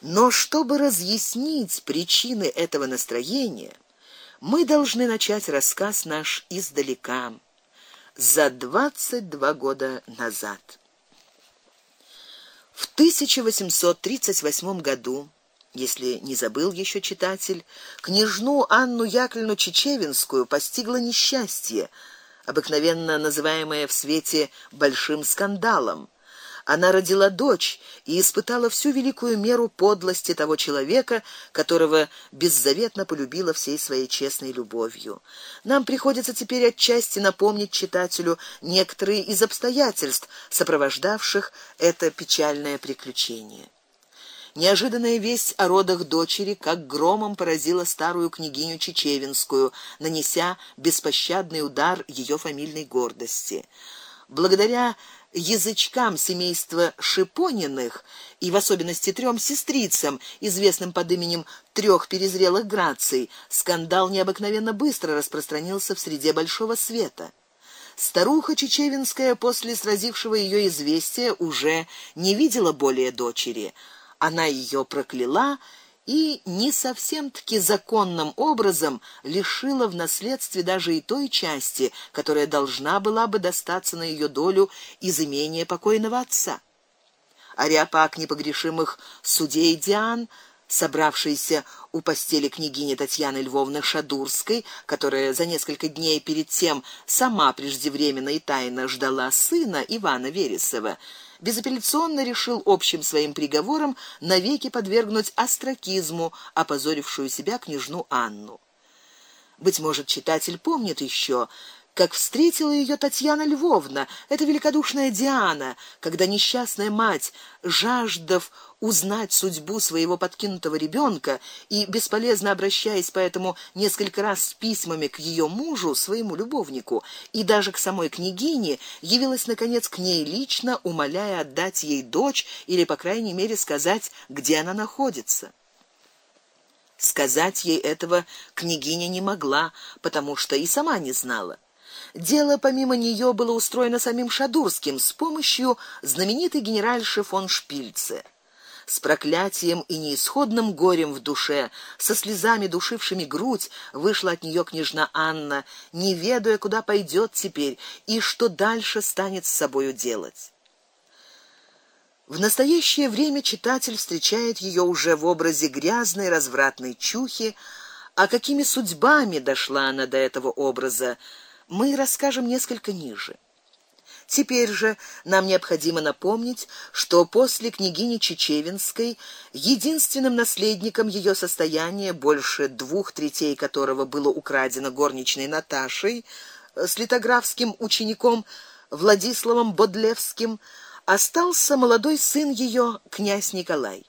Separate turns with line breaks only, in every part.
Но чтобы разъяснить причины этого настроения, мы должны начать рассказ наш издалека, за двадцать два года назад. В 1838 году, если не забыл еще читатель, княжну Анну Яковлевну Чечевинскую постигло несчастье, обыкновенно называемое в свете большим скандалом она родила дочь и испытала всю великую меру подлости того человека, которого беззаветно полюбила всей своей честной любовью. Нам приходится теперь отчасти напомнить читателю некоторые из обстоятельств, сопровождавших это печальное приключение. Неожиданная весть о родах дочери как громом поразила старую княгиню Чечевинскую, нанеся беспощадный удар ее фамильной гордости. Благодаря язычкам семейства Шипониных и в особенности трем сестрицам, известным под именем трех перезрелых граций, скандал необыкновенно быстро распространился в среде большого света. Старуха Чечевинская после сразившего ее известия уже не видела более дочери. Она ее прокляла и не совсем-таки законным образом лишила в наследстве даже и той части, которая должна была бы достаться на ее долю из имения покойного отца. Ариапак непогрешимых судей Диан собравшийся у постели княгини Татьяны Львовны Шадурской, которая за несколько дней перед тем сама преждевременно и тайно ждала сына Ивана Вересова, безапелляционно решил общим своим приговором навеки подвергнуть остракизму опозорившую себя княжну Анну. Быть может, читатель помнит еще, как встретила ее Татьяна Львовна, эта великодушная Диана, когда несчастная мать, жаждав узнать судьбу своего подкинутого ребенка и бесполезно обращаясь поэтому несколько раз с письмами к ее мужу, своему любовнику, и даже к самой княгине, явилась наконец к ней лично, умоляя отдать ей дочь или по крайней мере сказать, где она находится. Сказать ей этого княгиня не могла, потому что и сама не знала. Дело помимо нее было устроено самим Шадурским с помощью знаменитой генеральши фон Шпильце. С проклятием и неисходным горем в душе, со слезами душившими грудь, вышла от нее княжна Анна, не ведая, куда пойдет теперь и что дальше станет с собою делать. В настоящее время читатель встречает ее уже в образе грязной развратной чухи, а какими судьбами дошла она до этого образа, мы расскажем несколько ниже. Теперь же нам необходимо напомнить, что после княгини Чечевинской единственным наследником ее состояния, больше двух третей которого было украдено горничной Наташей, с литографским учеником Владиславом Бодлевским, остался молодой сын ее, князь Николай.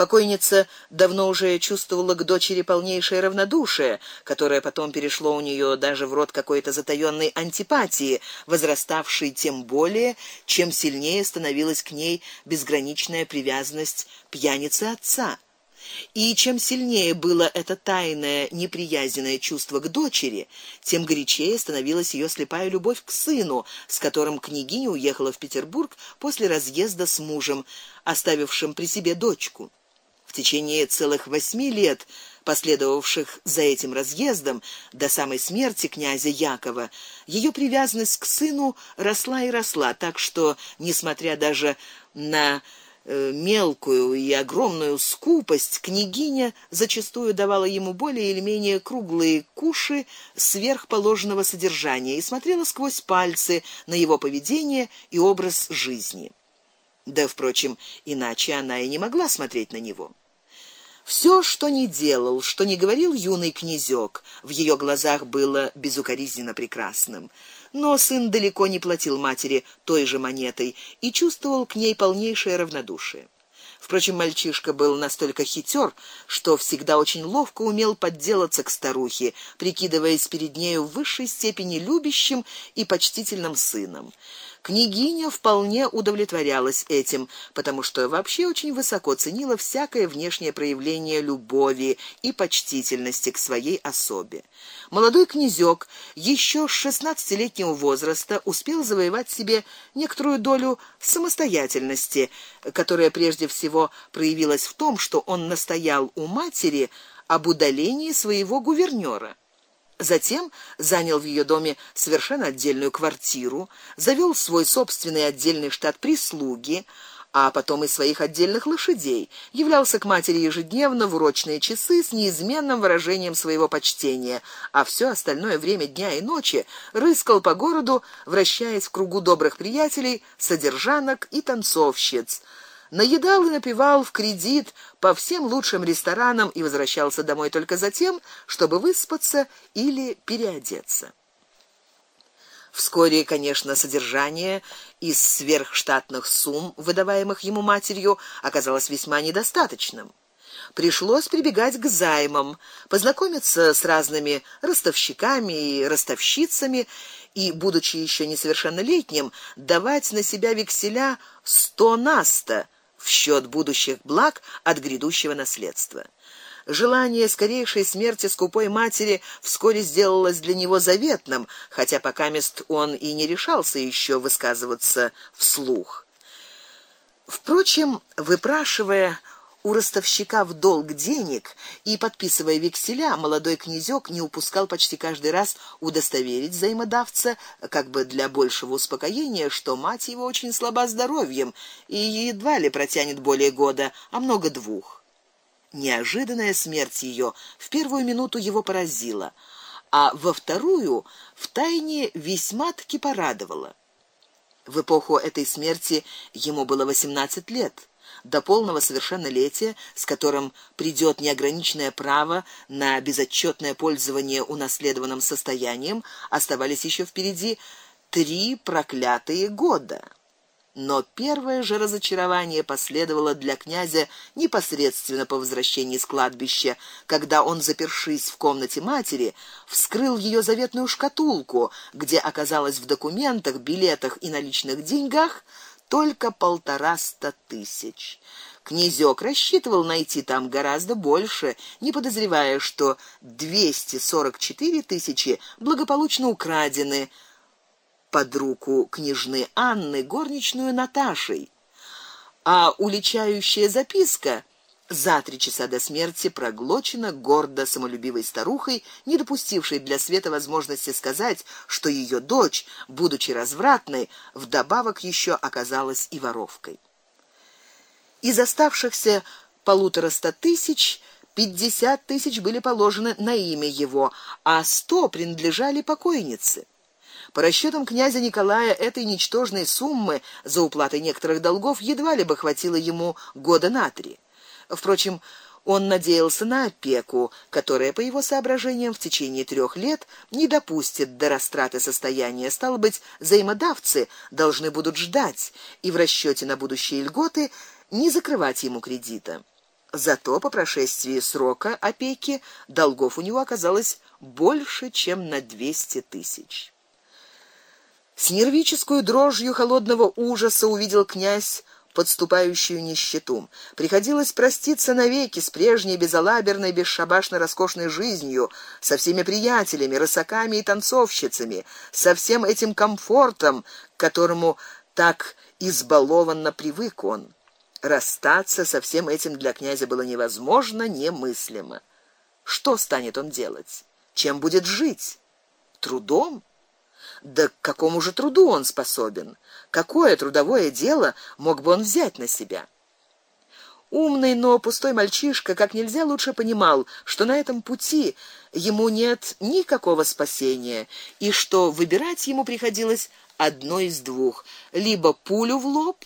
Покойница давно уже чувствовала к дочери полнейшее равнодушие, которое потом перешло у нее даже в род какой-то затаённой антипатии, возраставшей тем более, чем сильнее становилась к ней безграничная привязанность пьяницы отца. И чем сильнее было это тайное неприязненное чувство к дочери, тем горячее становилась ее слепая любовь к сыну, с которым княгиня уехала в Петербург после разъезда с мужем, оставившим при себе дочку. В течение целых восьми лет, последовавших за этим разъездом до самой смерти князя Якова, ее привязанность к сыну росла и росла, так что, несмотря даже на э, мелкую и огромную скупость, княгиня зачастую давала ему более или менее круглые куши сверхположенного содержания и смотрела сквозь пальцы на его поведение и образ жизни. Да, впрочем, иначе она и не могла смотреть на него. Все, что ни делал, что ни говорил юный князёк, в ее глазах было безукоризненно прекрасным. Но сын далеко не платил матери той же монетой и чувствовал к ней полнейшее равнодушие. Впрочем, мальчишка был настолько хитер, что всегда очень ловко умел подделаться к старухе, прикидываясь перед нею в высшей степени любящим и почтительным сыном. Княгиня вполне удовлетворялась этим, потому что вообще очень высоко ценила всякое внешнее проявление любови и почтительности к своей особе. Молодой князёк еще с шестнадцатилетнего возраста успел завоевать себе некоторую долю самостоятельности, которая прежде всего проявилась в том, что он настоял у матери об удалении своего гувернёра. Затем занял в ее доме совершенно отдельную квартиру, завел свой собственный отдельный штат прислуги, а потом и своих отдельных лошадей. Являлся к матери ежедневно в урочные часы с неизменным выражением своего почтения, а все остальное время дня и ночи рыскал по городу, вращаясь в кругу добрых приятелей, содержанок и танцовщиц наедал и напивал в кредит по всем лучшим ресторанам и возвращался домой только за тем, чтобы выспаться или переодеться. Вскоре, конечно, содержание из сверхштатных сумм, выдаваемых ему матерью, оказалось весьма недостаточным. Пришлось прибегать к займам, познакомиться с разными ростовщиками и ростовщицами и, будучи еще несовершеннолетним, давать на себя векселя сто на сто в счет будущих благ от грядущего наследства. Желание скорейшей смерти скупой матери вскоре сделалось для него заветным, хотя пока мест он и не решался еще высказываться вслух. Впрочем, выпрашивая у ростовщика в долг денег и подписывая векселя, молодой князёк не упускал почти каждый раз удостоверить взаимодавца, как бы для большего успокоения, что мать его очень слаба здоровьем и едва ли протянет более года, а много двух. Неожиданная смерть ее в первую минуту его поразила, а во вторую в тайне весьма-таки порадовала. В эпоху этой смерти ему было восемнадцать лет до полного совершеннолетия, с которым придёт неограниченное право на безотчетное пользование унаследованным состоянием, оставались еще впереди три проклятые года. Но первое же разочарование последовало для князя непосредственно по возвращении с кладбища, когда он, запершись в комнате матери, вскрыл ее заветную шкатулку, где оказалось в документах, билетах и наличных деньгах только полтораста тысяч. Князёк рассчитывал найти там гораздо больше, не подозревая, что двести сорок четыре тысячи благополучно украдены под руку княжны Анны горничную Наташей. А уличающая записка за три часа до смерти проглочена гордо самолюбивой старухой, не допустившей для Света возможности сказать, что ее дочь, будучи развратной, вдобавок еще оказалась и воровкой. Из оставшихся полутораста тысяч пятьдесят тысяч были положены на имя его, а сто принадлежали покойнице. По расчетам князя Николая этой ничтожной суммы за уплатой некоторых долгов едва ли бы хватило ему года на три. Впрочем, он надеялся на опеку, которая, по его соображениям, в течение трех лет не допустит до растраты состояния. Стало быть, взаимодавцы должны будут ждать и в расчете на будущие льготы не закрывать ему кредита. Зато по прошествии срока опеки долгов у него оказалось больше, чем на двести тысяч. С нервической дрожью холодного ужаса увидел князь подступающую нищету. Приходилось проститься навеки с прежней безалаберной, бесшабашно-роскошной жизнью, со всеми приятелями, рысаками и танцовщицами, со всем этим комфортом, к которому так избалованно привык он. Расстаться со всем этим для князя было невозможно, немыслимо. Что станет он делать? Чем будет жить? Трудом? Да к какому же труду он способен? Какое трудовое дело мог бы он взять на себя? Умный, но пустой мальчишка как нельзя лучше понимал, что на этом пути ему нет никакого спасения, и что выбирать ему приходилось одно из двух: либо пулю в лоб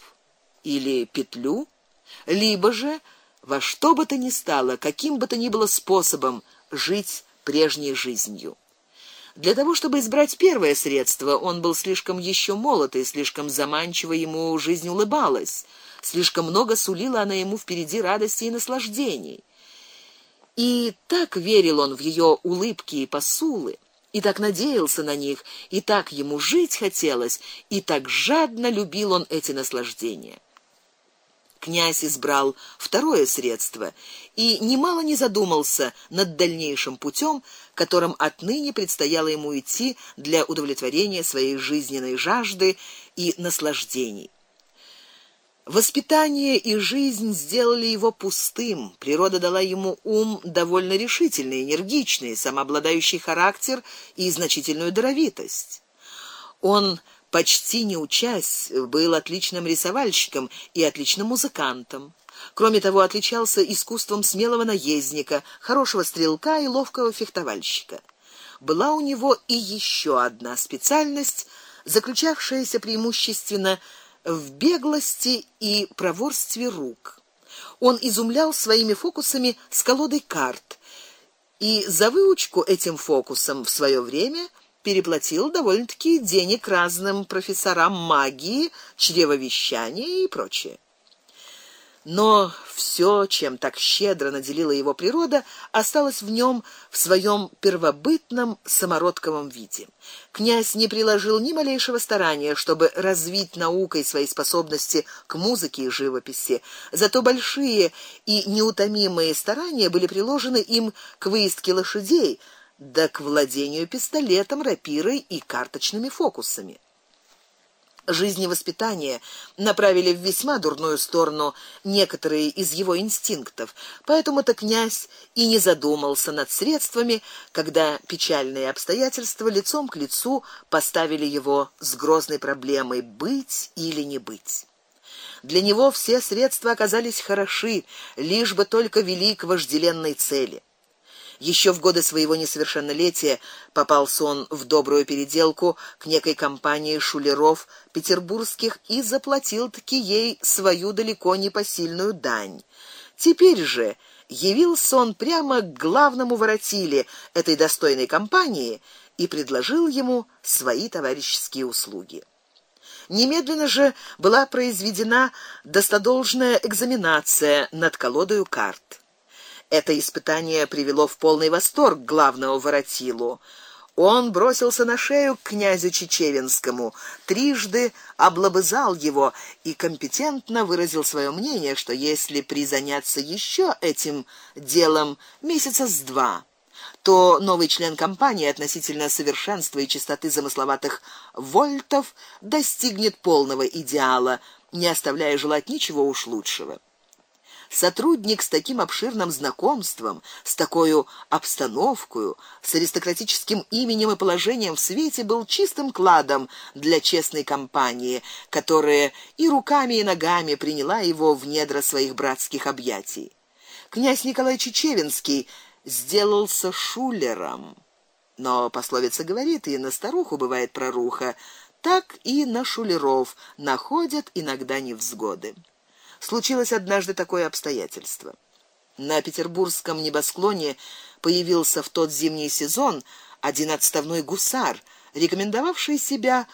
или петлю, либо же во что бы то ни стало, каким бы то ни было способом жить прежней жизнью. Для того, чтобы избрать первое средство, он был слишком еще молод и слишком заманчиво ему жизнь улыбалась. Слишком много сулила она ему впереди радости и наслаждений. И так верил он в ее улыбки и посулы, и так надеялся на них, и так ему жить хотелось, и так жадно любил он эти наслаждения. Князь избрал второе средство и немало не задумался над дальнейшим путем, которым отныне предстояло ему идти для удовлетворения своей жизненной жажды и наслаждений. Воспитание и жизнь сделали его пустым. Природа дала ему ум довольно решительный, энергичный, самообладающий характер и значительную даровитость. Он почти не учась, был отличным рисовальщиком и отличным музыкантом. Кроме того, отличался искусством смелого наездника, хорошего стрелка и ловкого фехтовальщика. Была у него и еще одна специальность, заключавшаяся преимущественно в беглости и проворстве рук. Он изумлял своими фокусами с колодой карт, и за выучку этим фокусом в свое время переплатил довольно-таки денег разным профессорам магии, чревовещания и прочее. Но все, чем так щедро наделила его природа, осталось в нем в своем первобытном самородковом виде. Князь не приложил ни малейшего старания, чтобы развить наукой свои способности к музыке и живописи, зато большие и неутомимые старания были приложены им к выездке лошадей, да к владению пистолетом, рапирой и карточными фокусами жизневоспитания направили в весьма дурную сторону некоторые из его инстинктов. Поэтому-то князь и не задумался над средствами, когда печальные обстоятельства лицом к лицу поставили его с грозной проблемой быть или не быть. Для него все средства оказались хороши, лишь бы только вели к вожделенной цели. Еще в годы своего несовершеннолетия попался он в добрую переделку к некой компании шулеров петербургских и заплатил таки ей свою далеко не посильную дань. Теперь же явился он прямо к главному воротиле этой достойной компании и предложил ему свои товарищеские услуги. Немедленно же была произведена достодолжная экзаменация над колодой карт. Это испытание привело в полный восторг главного воротилу. Он бросился на шею к князю Чечевинскому, трижды облобызал его и компетентно выразил свое мнение, что если призаняться еще этим делом месяца с два, то новый член компании относительно совершенства и чистоты замысловатых вольтов достигнет полного идеала, не оставляя желать ничего уж лучшего. Сотрудник с таким обширным знакомством, с такой обстановкой, с аристократическим именем и положением в свете был чистым кладом для честной компании, которая и руками и ногами приняла его в недра своих братских объятий. Князь Николай Чечевинский сделался шулером. Но пословица говорит, и на старуху бывает проруха, так и на шулеров находят иногда невзгоды. Случилось однажды такое обстоятельство. На петербургском небосклоне появился в тот зимний сезон один отставной гусар, рекомендовавший себя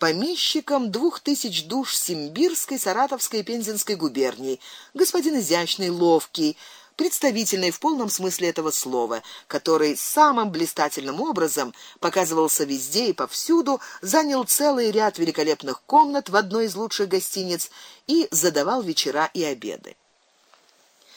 помещиком двух тысяч душ Симбирской, Саратовской и Пензенской губерний, господин изящный, ловкий, представительный в полном смысле этого слова, который самым блистательным образом показывался везде и повсюду, занял целый ряд великолепных комнат в одной из лучших гостиниц и задавал вечера и обеды.